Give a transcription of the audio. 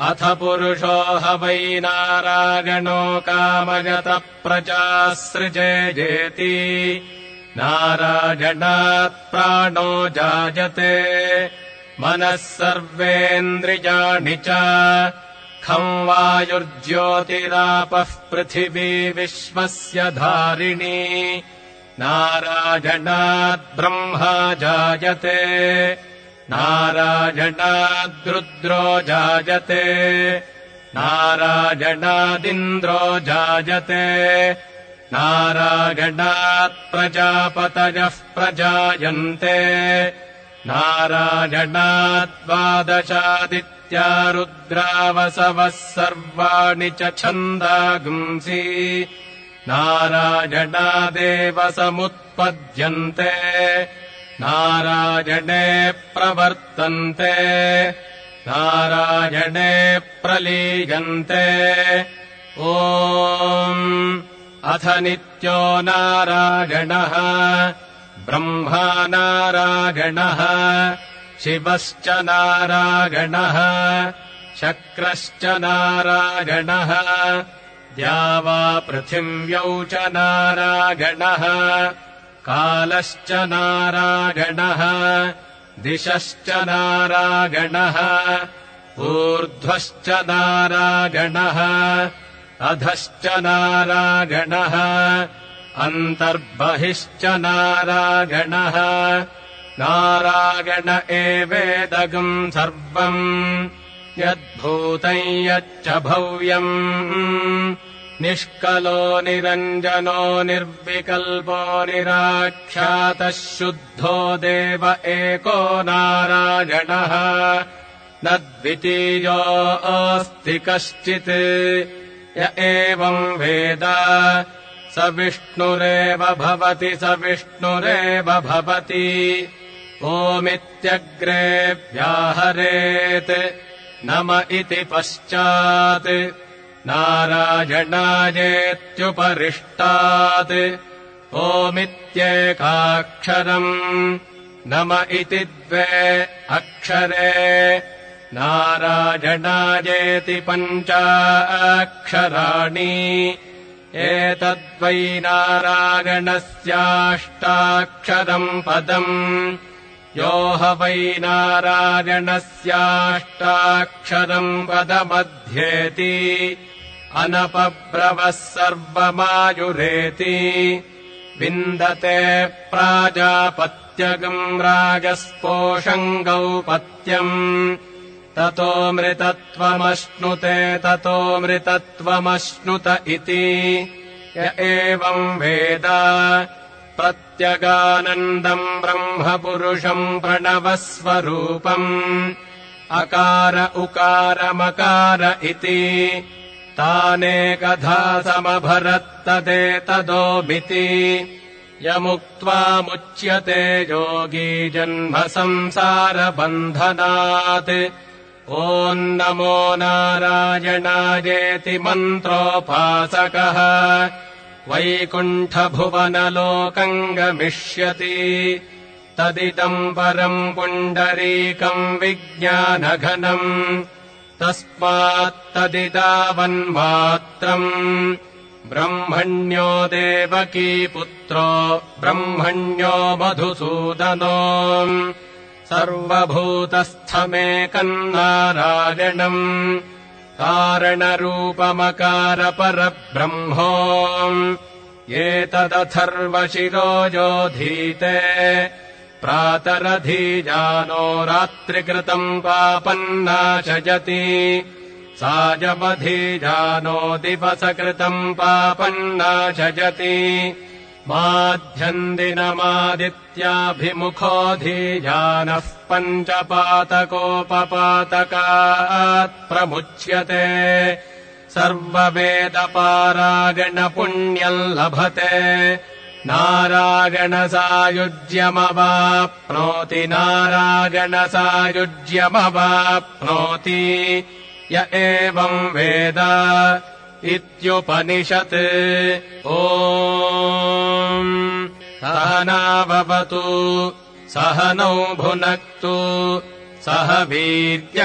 अथ पुरुषो ह वै नारायणो कामगतः प्रजासृजेति नारायणात् प्राणो जायते। मनः सर्वेन्द्रियाणि च। खम् वायुर्ज्योतिरापः पृथिवी विश्वस्य धारिणी। नारायणात् ब्रह्मा जायते नारायणाद्रुद्रो जायते। नारायणादिन्द्रो जायते। नारायणात् प्रजापतयः प्रजायन्ते। नारायणाद्वादशादित्या रुद्रावसवः सर्वाणि च छन्दागुंसि। नारायणादेव समुत्पद्यन्ते नारायणे प्रवर्तन्ते नारायणे प्रलीयन्ते। ओ अथ नित्यो नारायणः ब्रह्मा नारायणः शिवश्च नारायणः शक्रश्च नारायणः द्यावा पृथिव्यौ च नारायणः कालश्च नारायणः दिशश्च नारायणः ऊर्ध्वश्च नारायणः अधश्च नारायणः अन्तर्बहिश्च नारायणः नारायण एवेदगम् सर्वम् यद्भूतम् यच्च भव्यम् निष्कलो निरञ्जनो निर्विकल्पो निराख्यातः शुद्धो देव एको नारायणः न अस्ति कश्चित्। य एवम् वेद। स विष्णुरेव भवति स विष्णुरेव भवति। ओमित्यग्रे व्याहरेत् नम इति पश्चात् नारायणायेत्युपरिष्टात् ओमित्येकाक्षरम् नम इति द्वे अक्षरे। नारायणायेति पञ्चाक्षराणि। एतद्वै नारायणस्याष्टाक्षरम् पदम्। यो ह वै नारायणस्याष्टाक्षरम् पदमध्येति अनपब्रवः सर्वमायुरेति। विन्दते प्राजापत्यगम् राजस्पोषम् गौपत्यम् ततोऽमृतत्वमश्नुते ततोऽमृतत्वमश्नुत इति। य एवम् वेद। प्रत्यगानन्दम् ब्रह्मपुरुषम् प्रणवस्वरूपम्। अकार उकारमकार इति तानेकधा समभरत्तदेतदोमिति यमुक्त्वामुच्यते योगी जन्मसंसारबन्धनात् ओम् नमो नारायणायेति मन्त्रोपासकः। वैकुण्ठभुवनलोकम् गमिष्यति तदिदम् परम् पुण्डरीकम् विज्ञानघनम् तस्मात्तदिदावन्मात्रम्। ब्रह्मण्यो देवकीपुत्रो ब्रह्मण्यो मधुसूदनो। सर्वभूतस्थमेकम् नारायणम् कारणरूपमकारपरब्रह्मो। एतदथर्वशिरोजोधीते प्रातरधीजानो रात्रिकृतम् पापन्नाशयति साजमधीजानो दिवसकृतम् पापन्नाशयति माध्यन्दिनमादित्याभिमुखोऽधीजानः पञ्चपातकोपपातकात् प्रमुच्यते। सर्ववेदपारागणपुण्यम् लभते नारागणसायुज्यमवाप्नोति नारागणसायुज्यमवाप्नोति य एवम् वेद इत्युपनिषत्। ओ सहनावतु सह नौ भुनक्तु सह वीर्यङ्करवावहै